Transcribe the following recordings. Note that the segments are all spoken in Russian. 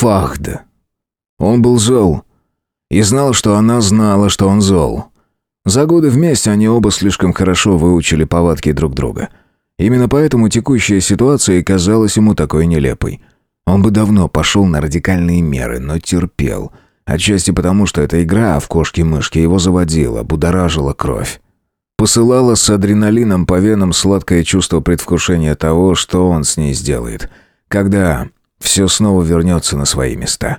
Фахд. Он был зол. И знал, что она знала, что он зол. За годы вместе они оба слишком хорошо выучили повадки друг друга. Именно поэтому текущая ситуация казалась ему такой нелепой. Он бы давно пошел на радикальные меры, но терпел. Отчасти потому, что эта игра в кошки-мышки его заводила, будоражила кровь. Посылала с адреналином по венам сладкое чувство предвкушения того, что он с ней сделает. Когда все снова вернется на свои места.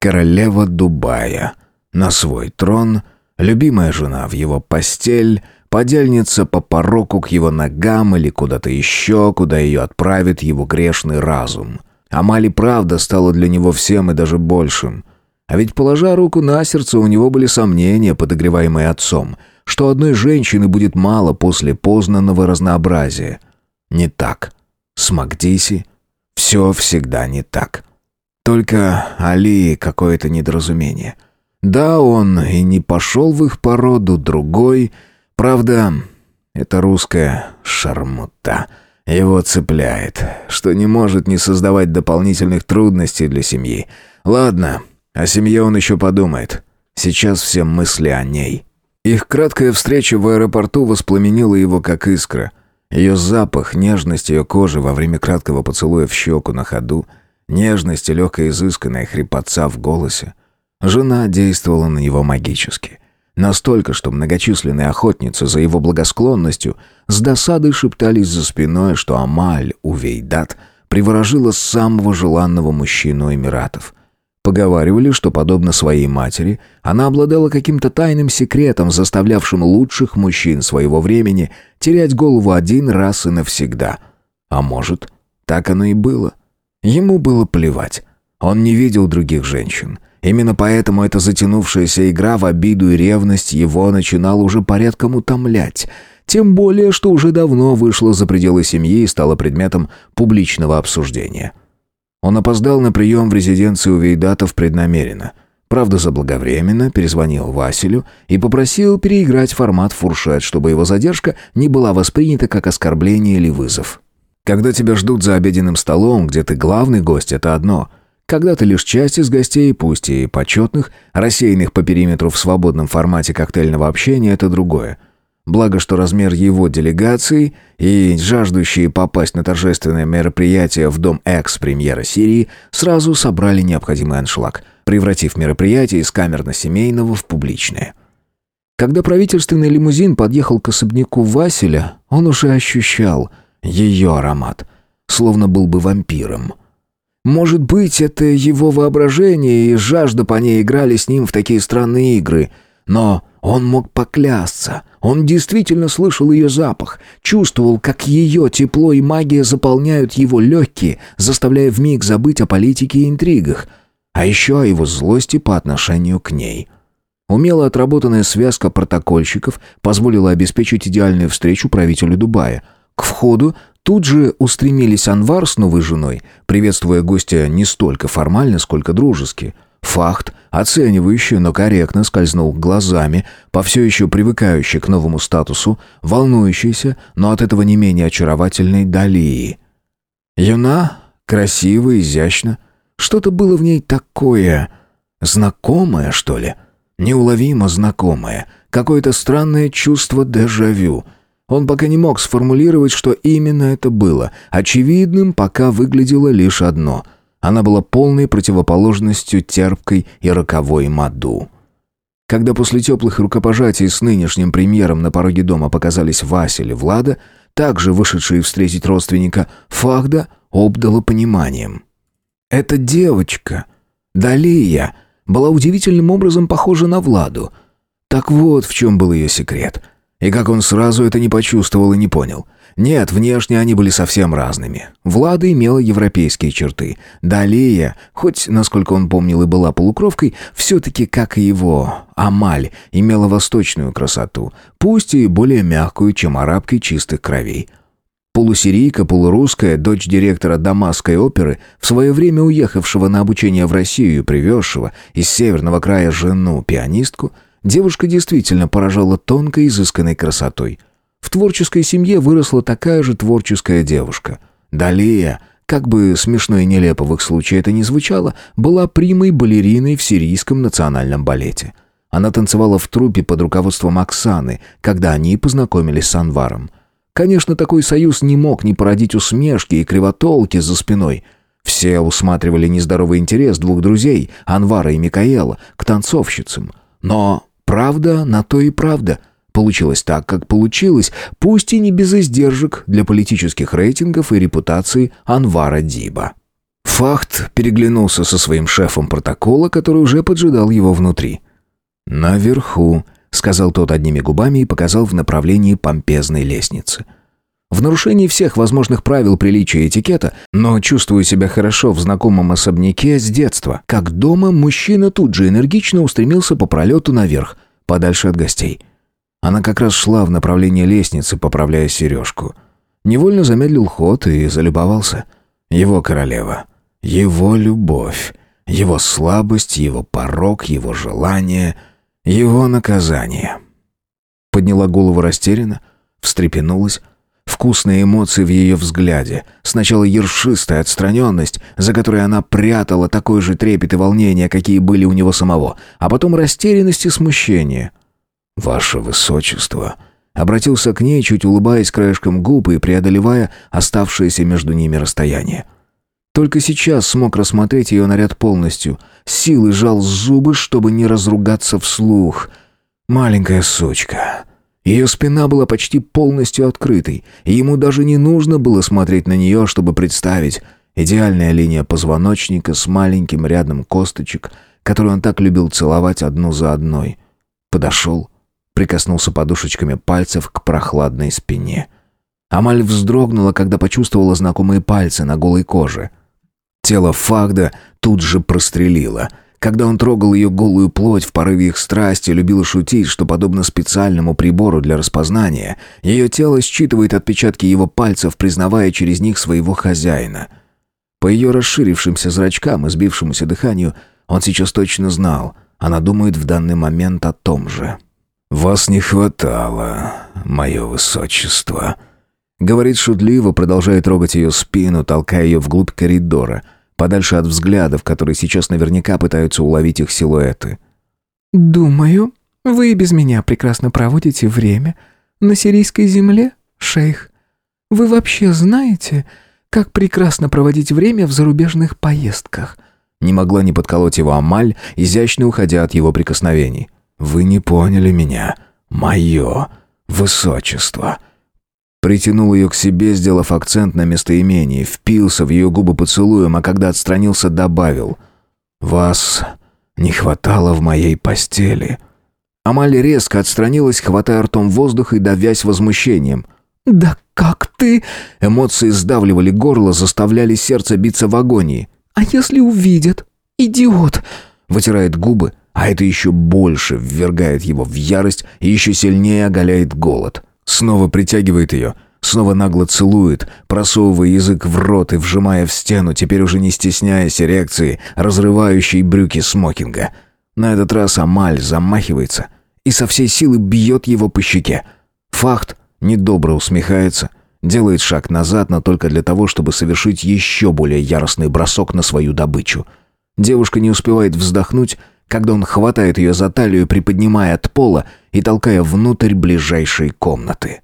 Королева Дубая. На свой трон, любимая жена в его постель, подельница по пороку к его ногам или куда-то еще, куда ее отправит его грешный разум. Амали правда стала для него всем и даже большим. А ведь, положа руку на сердце, у него были сомнения, подогреваемые отцом, что одной женщины будет мало после познанного разнообразия. Не так. С Макдиси все всегда не так. Только Али какое-то недоразумение. Да, он и не пошел в их породу, другой. Правда, это русская шармута. Его цепляет, что не может не создавать дополнительных трудностей для семьи. Ладно, о семье он еще подумает. Сейчас все мысли о ней. Их краткая встреча в аэропорту воспламенила его как искра. Ее запах, нежность ее кожи во время краткого поцелуя в щеку на ходу, нежность и легкая изысканная хрипотца в голосе. Жена действовала на него магически. Настолько, что многочисленные охотницы за его благосклонностью с досадой шептались за спиной, что Амаль Увейдат приворожила самого желанного мужчину Эмиратов – Поговаривали, что, подобно своей матери, она обладала каким-то тайным секретом, заставлявшим лучших мужчин своего времени терять голову один раз и навсегда. А может, так оно и было. Ему было плевать. Он не видел других женщин. Именно поэтому эта затянувшаяся игра в обиду и ревность его начинала уже порядком утомлять. Тем более, что уже давно вышла за пределы семьи и стала предметом публичного обсуждения. Он опоздал на прием в резиденцию Вейдатов преднамеренно. Правда, заблаговременно перезвонил Василю и попросил переиграть формат фуршет, чтобы его задержка не была воспринята как оскорбление или вызов. Когда тебя ждут за обеденным столом, где ты главный гость, это одно. Когда ты лишь часть из гостей, пусть и почетных, рассеянных по периметру в свободном формате коктейльного общения, это другое – Благо, что размер его делегации и жаждущие попасть на торжественное мероприятие в Дом экс-премьера Сирии сразу собрали необходимый аншлаг, превратив мероприятие из камерно-семейного в публичное. Когда правительственный лимузин подъехал к особняку Василя, он уже ощущал ее аромат, словно был бы вампиром. Может быть, это его воображение и жажда по ней играли с ним в такие странные игры, но он мог поклясться. Он действительно слышал ее запах, чувствовал, как ее тепло и магия заполняют его легкие, заставляя вмиг забыть о политике и интригах, а еще о его злости по отношению к ней. Умело отработанная связка протокольщиков позволила обеспечить идеальную встречу правителю Дубая. К входу тут же устремились Анвар с новой женой, приветствуя гостя не столько формально, сколько дружески – Фахт, оценивающий, но корректно скользнул глазами по все еще привыкающей к новому статусу, волнующейся, но от этого не менее очаровательной Далии. Юна, красиво, изящно. Что-то было в ней такое... Знакомое, что ли? Неуловимо знакомое. Какое-то странное чувство дежавю. Он пока не мог сформулировать, что именно это было. Очевидным пока выглядело лишь одно — она была полной противоположностью терпкой и роковой Маду. Когда после теплых рукопожатий с нынешним премьером на пороге дома показались Василь и Влада, также вышедшие встретить родственника, Фахда обдала пониманием. Эта девочка, Далия, была удивительным образом похожа на Владу. Так вот в чем был ее секрет. И как он сразу это не почувствовал и не понял – нет, внешне они были совсем разными. Влада имела европейские черты. Далия, хоть, насколько он помнил, и была полукровкой, все-таки, как и его, Амаль, имела восточную красоту, пусть и более мягкую, чем арабки чистых кровей. Полусирийка, полурусская, дочь директора Дамасской оперы, в свое время уехавшего на обучение в Россию и привезшего из северного края жену, пианистку, девушка действительно поражала тонкой изысканной красотой – в творческой семье выросла такая же творческая девушка. Далия, как бы смешно и нелепо в их случае это ни звучало, была примой балериной в сирийском национальном балете. Она танцевала в труппе под руководством Оксаны, когда они познакомились с Анваром. Конечно, такой союз не мог не породить усмешки и кривотолки за спиной. Все усматривали нездоровый интерес двух друзей, Анвара и Микаэла, к танцовщицам. Но правда на то и правда. Получилось так, как получилось, пусть и не без издержек для политических рейтингов и репутации Анвара Диба. Фахт переглянулся со своим шефом протокола, который уже поджидал его внутри. «Наверху», — сказал тот одними губами и показал в направлении помпезной лестницы. В нарушении всех возможных правил приличия и этикета, но чувствуя себя хорошо в знакомом особняке с детства. Как дома, мужчина тут же энергично устремился по пролету наверх, подальше от гостей. Она как раз шла в направлении лестницы, поправляя сережку. Невольно замедлил ход и залюбовался. Его королева, его любовь, его слабость, его порог, его желание — его наказание. Подняла голову растерянно, встрепенулась. Вкусные эмоции в ее взгляде. Сначала ершистая отстраненность, за которой она прятала такой же трепет и волнение, какие были у него самого, а потом растерянность и смущение. «Ваше Высочество», обратился к ней, чуть улыбаясь краешком губ и преодолевая оставшееся между ними расстояние. Только сейчас смог рассмотреть ее наряд полностью. Силой жал зубы, чтобы не разругаться вслух. Маленькая сучка. Ее спина была почти полностью открытой, и ему даже не нужно было смотреть на нее, чтобы представить идеальная линия позвоночника с маленьким рядом косточек, которую он так любил целовать одну за одной. Подошел, прикоснулся подушечками пальцев к прохладной спине. Амаль вздрогнула, когда почувствовала знакомые пальцы на голой коже. Тело Фагда тут же прострелило. Когда он трогал ее голую плоть в порыве их страсти, любил шутить, что, подобно специальному прибору для распознания, ее тело считывает отпечатки его пальцев, признавая через них своего хозяина. По ее расширившимся зрачкам и сбившемуся дыханию он сейчас точно знал, она думает в данный момент о том же. «Вас не хватало, мое высочество», Говорит шутливо, продолжая трогать ее спину, толкая ее вглубь коридора, подальше от взглядов, которые сейчас наверняка пытаются уловить их силуэты. «Думаю, вы и без меня прекрасно проводите время на сирийской земле, шейх. Вы вообще знаете, как прекрасно проводить время в зарубежных поездках?» Не могла не подколоть его Амаль, изящно уходя от его прикосновений. «Вы не поняли меня. Мое высочество». Притянул ее к себе, сделав акцент на местоимении, впился в ее губы поцелуем, а когда отстранился, добавил «Вас не хватало в моей постели». Амаль резко отстранилась, хватая ртом воздух и давясь возмущением. «Да как ты...» Эмоции сдавливали горло, заставляли сердце биться в агонии. «А если увидят? Идиот!» Вытирает губы, а это еще больше ввергает его в ярость и еще сильнее оголяет голод. Снова притягивает ее, снова нагло целует, просовывая язык в рот и вжимая в стену, теперь уже не стесняясь эрекции, разрывающей брюки смокинга. На этот раз Амаль замахивается и со всей силы бьет его по щеке. Факт недобро усмехается, делает шаг назад, но только для того, чтобы совершить еще более яростный бросок на свою добычу. Девушка не успевает вздохнуть, когда он хватает ее за талию, приподнимая от пола и толкая внутрь ближайшей комнаты.